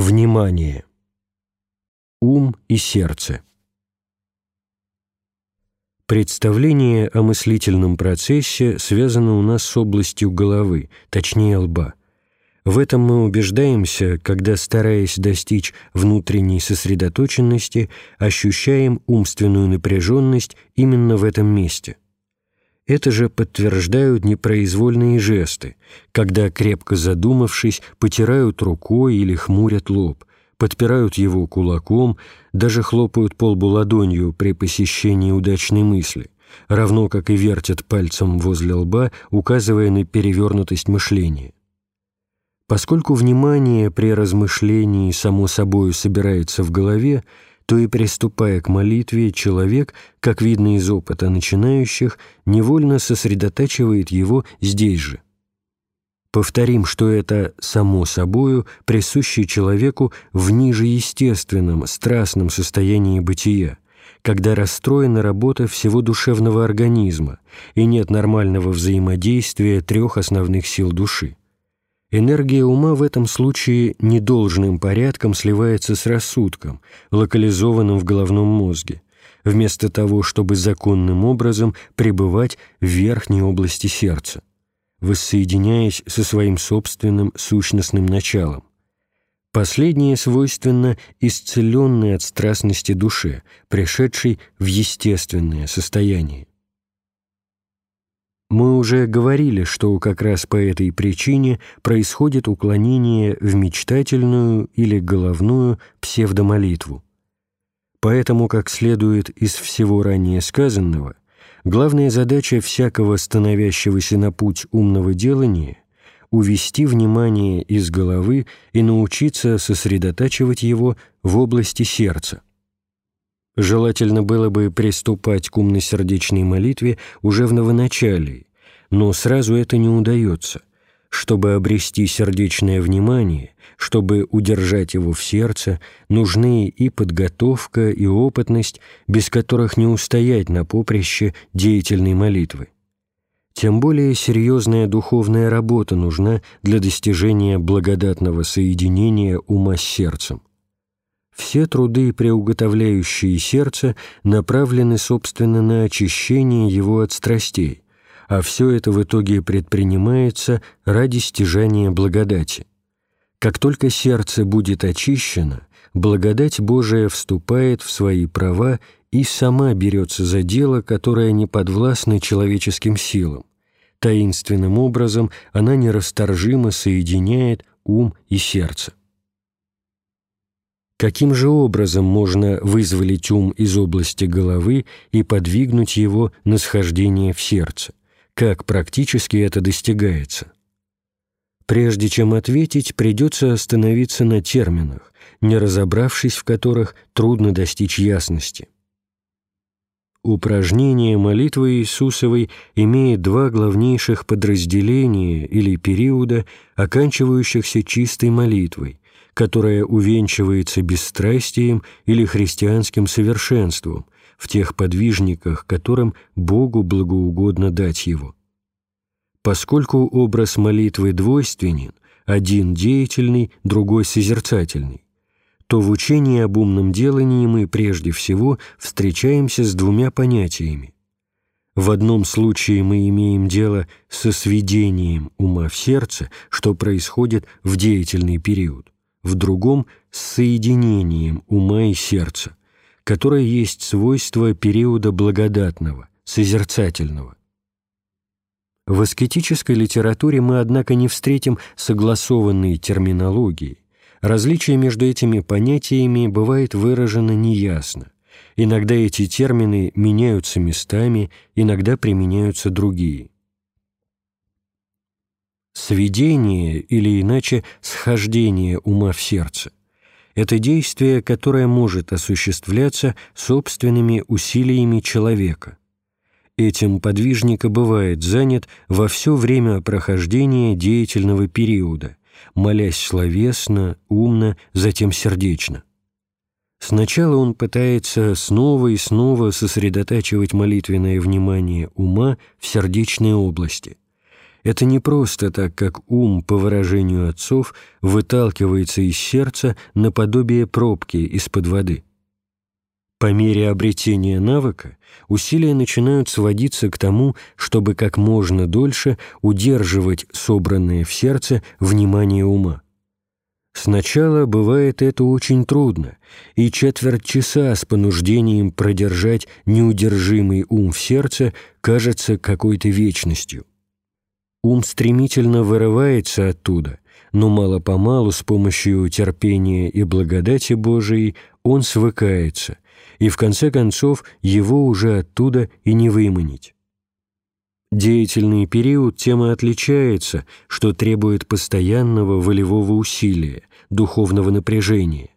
Внимание! Ум и сердце. Представление о мыслительном процессе связано у нас с областью головы, точнее лба. В этом мы убеждаемся, когда, стараясь достичь внутренней сосредоточенности, ощущаем умственную напряженность именно в этом месте. Это же подтверждают непроизвольные жесты, когда, крепко задумавшись, потирают рукой или хмурят лоб, подпирают его кулаком, даже хлопают полбу ладонью при посещении удачной мысли, равно как и вертят пальцем возле лба, указывая на перевернутость мышления. Поскольку внимание при размышлении само собою собирается в голове, то и приступая к молитве, человек, как видно из опыта начинающих, невольно сосредотачивает его здесь же. Повторим, что это само собою присуще человеку в ниже естественном, страстном состоянии бытия, когда расстроена работа всего душевного организма и нет нормального взаимодействия трех основных сил души. Энергия ума в этом случае недолжным порядком сливается с рассудком, локализованным в головном мозге, вместо того, чтобы законным образом пребывать в верхней области сердца, воссоединяясь со своим собственным сущностным началом. Последнее свойственно исцеленной от страстности душе, пришедшей в естественное состояние. Мы уже говорили, что как раз по этой причине происходит уклонение в мечтательную или головную псевдомолитву. Поэтому, как следует из всего ранее сказанного, главная задача всякого становящегося на путь умного делания — увести внимание из головы и научиться сосредотачивать его в области сердца. Желательно было бы приступать к умно-сердечной молитве уже в новоначалии, но сразу это не удается. Чтобы обрести сердечное внимание, чтобы удержать его в сердце, нужны и подготовка, и опытность, без которых не устоять на поприще деятельной молитвы. Тем более серьезная духовная работа нужна для достижения благодатного соединения ума с сердцем. Все труды, приуготовляющие сердце, направлены, собственно, на очищение его от страстей, а все это в итоге предпринимается ради стяжания благодати. Как только сердце будет очищено, благодать Божия вступает в свои права и сама берется за дело, которое не подвластно человеческим силам. Таинственным образом она нерасторжимо соединяет ум и сердце. Каким же образом можно вызволить ум из области головы и подвигнуть его на схождение в сердце? Как практически это достигается? Прежде чем ответить, придется остановиться на терминах, не разобравшись в которых трудно достичь ясности. Упражнение молитвы Иисусовой имеет два главнейших подразделения или периода, оканчивающихся чистой молитвой, которая увенчивается бесстрастием или христианским совершенством в тех подвижниках, которым Богу благоугодно дать его. Поскольку образ молитвы двойственен, один деятельный, другой созерцательный, то в учении об умном делании мы прежде всего встречаемся с двумя понятиями. В одном случае мы имеем дело со сведением ума в сердце, что происходит в деятельный период в другом — с соединением ума и сердца, которое есть свойство периода благодатного, созерцательного. В аскетической литературе мы, однако, не встретим согласованные терминологии. Различие между этими понятиями бывает выражено неясно. Иногда эти термины меняются местами, иногда применяются другие. Сведение или иначе схождение ума в сердце – это действие, которое может осуществляться собственными усилиями человека. Этим подвижника бывает занят во все время прохождения деятельного периода, молясь словесно, умно, затем сердечно. Сначала он пытается снова и снова сосредотачивать молитвенное внимание ума в сердечной области – Это не просто так, как ум, по выражению отцов, выталкивается из сердца наподобие пробки из-под воды. По мере обретения навыка усилия начинают сводиться к тому, чтобы как можно дольше удерживать собранное в сердце внимание ума. Сначала бывает это очень трудно, и четверть часа с понуждением продержать неудержимый ум в сердце кажется какой-то вечностью. Ум стремительно вырывается оттуда, но мало-помалу с помощью терпения и благодати Божией он свыкается, и в конце концов его уже оттуда и не выманить. Деятельный период тем и отличается, что требует постоянного волевого усилия, духовного напряжения.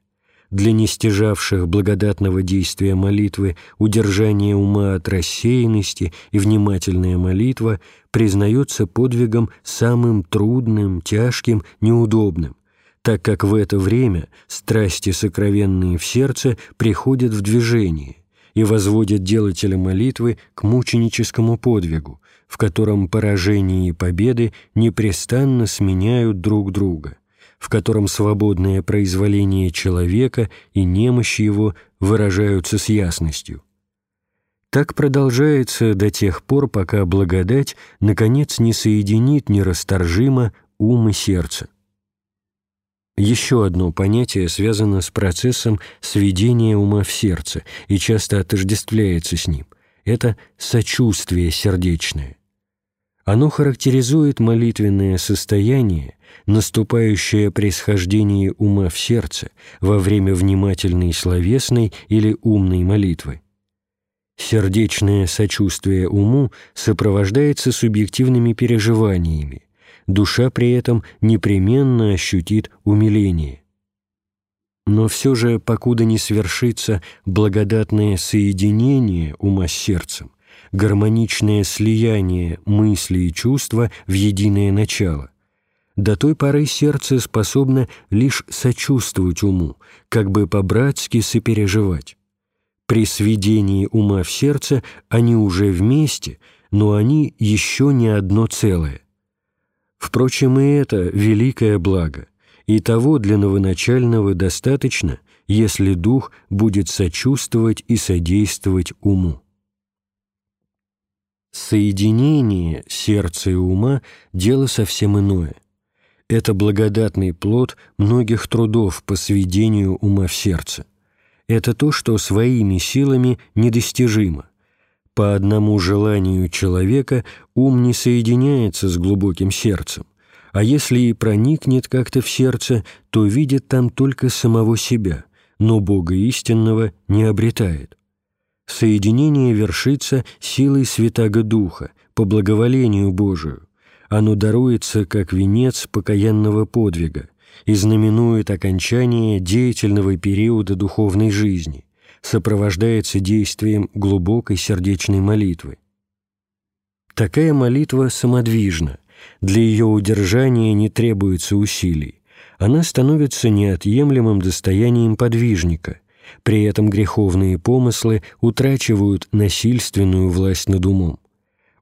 Для нестяжавших благодатного действия молитвы удержание ума от рассеянности и внимательная молитва признается подвигом самым трудным, тяжким, неудобным, так как в это время страсти сокровенные в сердце приходят в движение и возводят делателя молитвы к мученическому подвигу, в котором поражения и победы непрестанно сменяют друг друга, в котором свободное произволение человека и немощь его выражаются с ясностью. Так продолжается до тех пор, пока благодать, наконец, не соединит нерасторжимо ум и сердце. Еще одно понятие связано с процессом сведения ума в сердце и часто отождествляется с ним. Это сочувствие сердечное. Оно характеризует молитвенное состояние, наступающее при схождении ума в сердце во время внимательной словесной или умной молитвы. Сердечное сочувствие уму сопровождается субъективными переживаниями, душа при этом непременно ощутит умиление. Но все же, покуда не свершится благодатное соединение ума с сердцем, гармоничное слияние мысли и чувства в единое начало. До той поры сердце способно лишь сочувствовать уму, как бы по-братски сопереживать. При сведении ума в сердце они уже вместе, но они еще не одно целое. Впрочем, и это великое благо, и того для новоначального достаточно, если дух будет сочувствовать и содействовать уму. Соединение сердца и ума – дело совсем иное. Это благодатный плод многих трудов по сведению ума в сердце. Это то, что своими силами недостижимо. По одному желанию человека ум не соединяется с глубоким сердцем, а если и проникнет как-то в сердце, то видит там только самого себя, но Бога истинного не обретает. Соединение вершится силой Святаго Духа, по благоволению Божию. Оно даруется как венец покаянного подвига и знаменует окончание деятельного периода духовной жизни, сопровождается действием глубокой сердечной молитвы. Такая молитва самодвижна, для ее удержания не требуется усилий, она становится неотъемлемым достоянием подвижника, при этом греховные помыслы утрачивают насильственную власть над умом.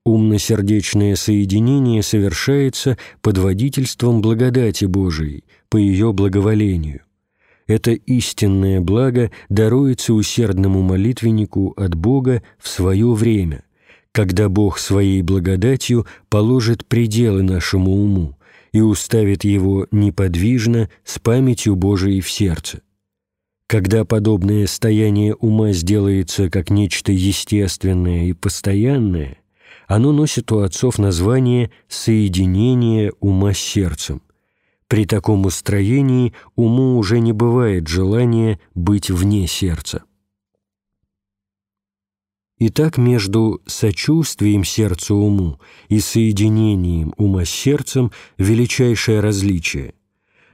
Умно-сердечное соединение совершается под водительством благодати Божией, по ее благоволению. Это истинное благо даруется усердному молитвеннику от Бога в свое время, когда Бог своей благодатью положит пределы нашему уму и уставит его неподвижно с памятью Божией в сердце. Когда подобное состояние ума сделается как нечто естественное и постоянное, оно носит у отцов название «соединение ума с сердцем». При таком устроении уму уже не бывает желания быть вне сердца. Итак, между сочувствием сердцу уму и соединением ума с сердцем величайшее различие –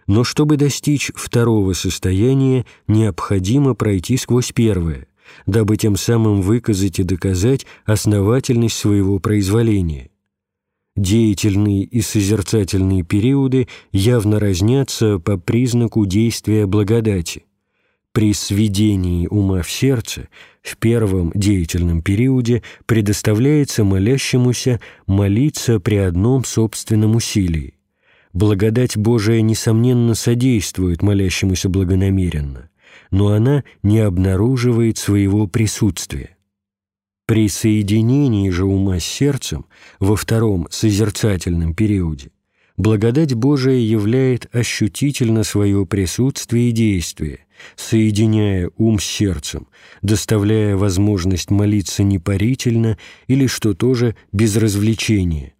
но чтобы достичь второго состояния, необходимо пройти сквозь первое, дабы тем самым выказать и доказать основательность своего произволения. Деятельные и созерцательные периоды явно разнятся по признаку действия благодати. При сведении ума в сердце В первом деятельном периоде предоставляется молящемуся молиться при одном собственном усилии. Благодать Божия, несомненно, содействует молящемуся благонамеренно, но она не обнаруживает своего присутствия. При соединении же ума с сердцем во втором созерцательном периоде благодать Божия являет ощутительно свое присутствие и действие, соединяя ум с сердцем, доставляя возможность молиться непарительно или, что тоже, без развлечения.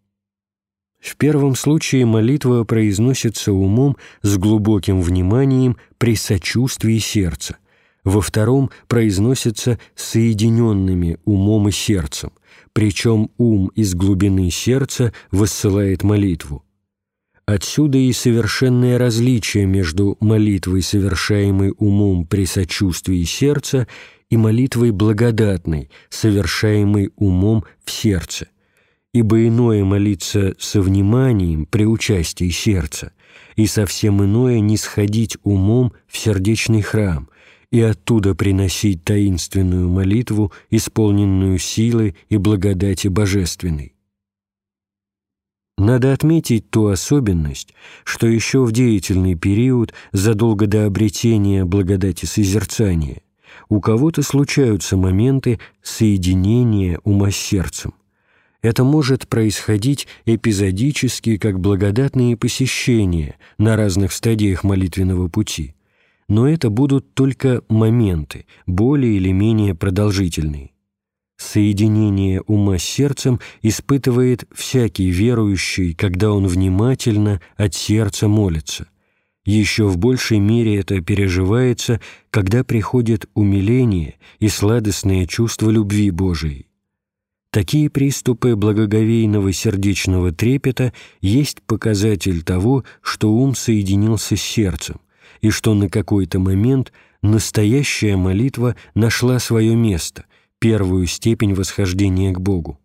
В первом случае молитва произносится умом с глубоким вниманием при сочувствии сердца – во втором произносится соединенными умом и сердцем, причем ум из глубины сердца высылает молитву. Отсюда и совершенное различие между молитвой, совершаемой умом при сочувствии сердца, и молитвой благодатной, совершаемой умом в сердце. Ибо иное молиться со вниманием при участии сердца, и совсем иное не сходить умом в сердечный храм, и оттуда приносить таинственную молитву, исполненную силы и благодати божественной. Надо отметить ту особенность, что еще в деятельный период, задолго до обретения благодати созерцания, у кого-то случаются моменты соединения ума с сердцем. Это может происходить эпизодически, как благодатные посещения на разных стадиях молитвенного пути – но это будут только моменты, более или менее продолжительные. Соединение ума с сердцем испытывает всякий верующий, когда он внимательно от сердца молится. Еще в большей мере это переживается, когда приходит умиление и сладостное чувство любви Божией. Такие приступы благоговейного сердечного трепета есть показатель того, что ум соединился с сердцем, и что на какой-то момент настоящая молитва нашла свое место, первую степень восхождения к Богу.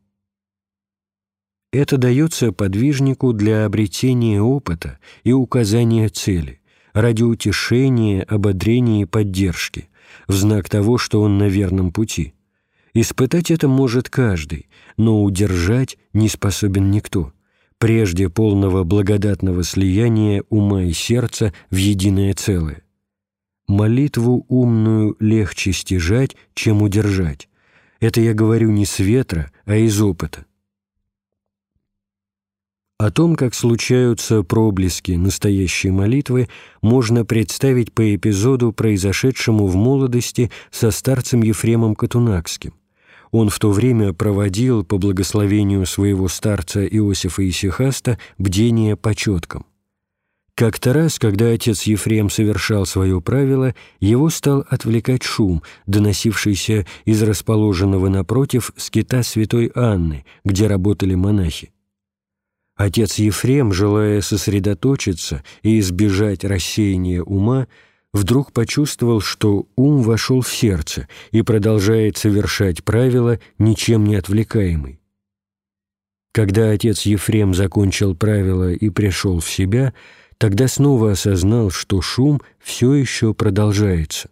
Это дается подвижнику для обретения опыта и указания цели, ради утешения, ободрения и поддержки, в знак того, что он на верном пути. Испытать это может каждый, но удержать не способен никто прежде полного благодатного слияния ума и сердца в единое целое. Молитву умную легче стяжать, чем удержать. Это я говорю не с ветра, а из опыта. О том, как случаются проблески настоящей молитвы, можно представить по эпизоду, произошедшему в молодости со старцем Ефремом Катунакским он в то время проводил по благословению своего старца Иосифа Исихаста бдение по четкам. Как-то раз, когда отец Ефрем совершал свое правило, его стал отвлекать шум, доносившийся из расположенного напротив скита святой Анны, где работали монахи. Отец Ефрем, желая сосредоточиться и избежать рассеяния ума, вдруг почувствовал, что ум вошел в сердце и продолжает совершать правила, ничем не отвлекаемый. Когда отец Ефрем закончил правила и пришел в себя, тогда снова осознал, что шум все еще продолжается.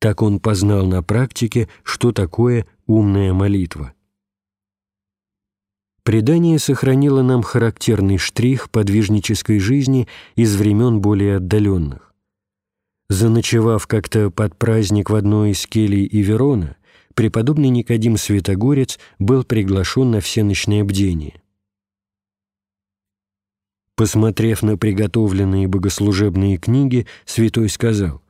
Так он познал на практике, что такое умная молитва. Предание сохранило нам характерный штрих подвижнической жизни из времен более отдаленных. Заночевав как-то под праздник в одной из келий Иверона, преподобный Никодим Святогорец был приглашен на всеночное бдение. Посмотрев на приготовленные богослужебные книги, святой сказал,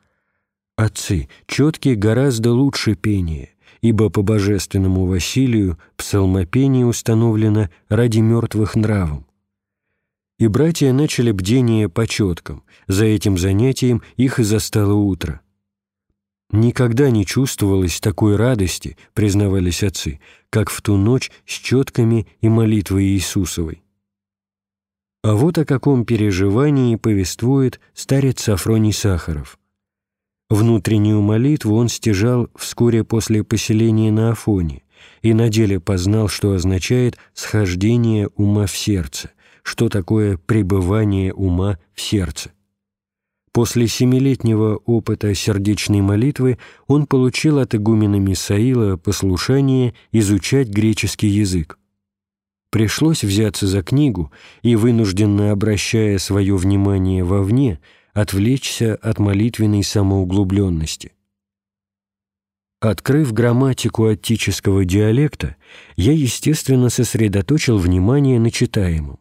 «Отцы, четкие гораздо лучше пения, ибо по божественному Василию псалмопение установлено ради мертвых нравом и братья начали бдение по четкам. За этим занятием их и застало утро. Никогда не чувствовалось такой радости, признавались отцы, как в ту ночь с четками и молитвой Иисусовой. А вот о каком переживании повествует старец Сафроний Сахаров. Внутреннюю молитву он стяжал вскоре после поселения на Афоне и на деле познал, что означает «схождение ума в сердце» что такое пребывание ума в сердце. После семилетнего опыта сердечной молитвы он получил от игумена Мисаила послушание изучать греческий язык. Пришлось взяться за книгу и, вынужденно обращая свое внимание вовне, отвлечься от молитвенной самоуглубленности. Открыв грамматику аттического диалекта, я, естественно, сосредоточил внимание на читаемом.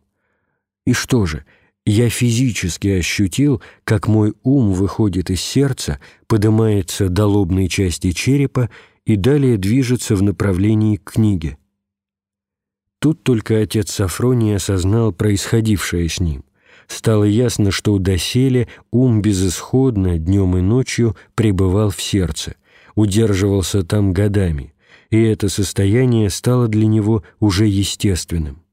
И что же, я физически ощутил, как мой ум выходит из сердца, поднимается до лобной части черепа и далее движется в направлении к книге. Тут только отец Сафроний осознал происходившее с ним. Стало ясно, что доселе ум безысходно днем и ночью пребывал в сердце, удерживался там годами, и это состояние стало для него уже естественным.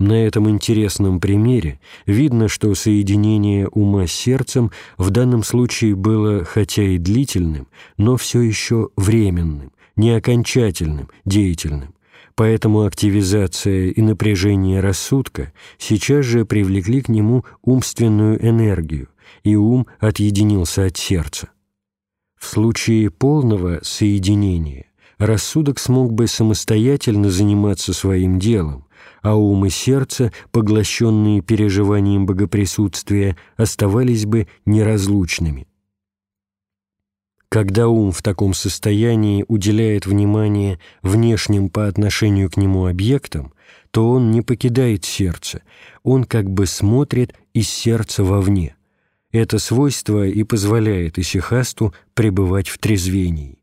На этом интересном примере видно, что соединение ума с сердцем в данном случае было хотя и длительным, но все еще временным, не окончательным, деятельным. Поэтому активизация и напряжение рассудка сейчас же привлекли к нему умственную энергию, и ум отъединился от сердца. В случае полного соединения рассудок смог бы самостоятельно заниматься своим делом, а ум и сердце, поглощенные переживанием богоприсутствия, оставались бы неразлучными. Когда ум в таком состоянии уделяет внимание внешним по отношению к нему объектам, то он не покидает сердце, он как бы смотрит из сердца вовне. Это свойство и позволяет исихасту пребывать в трезвении.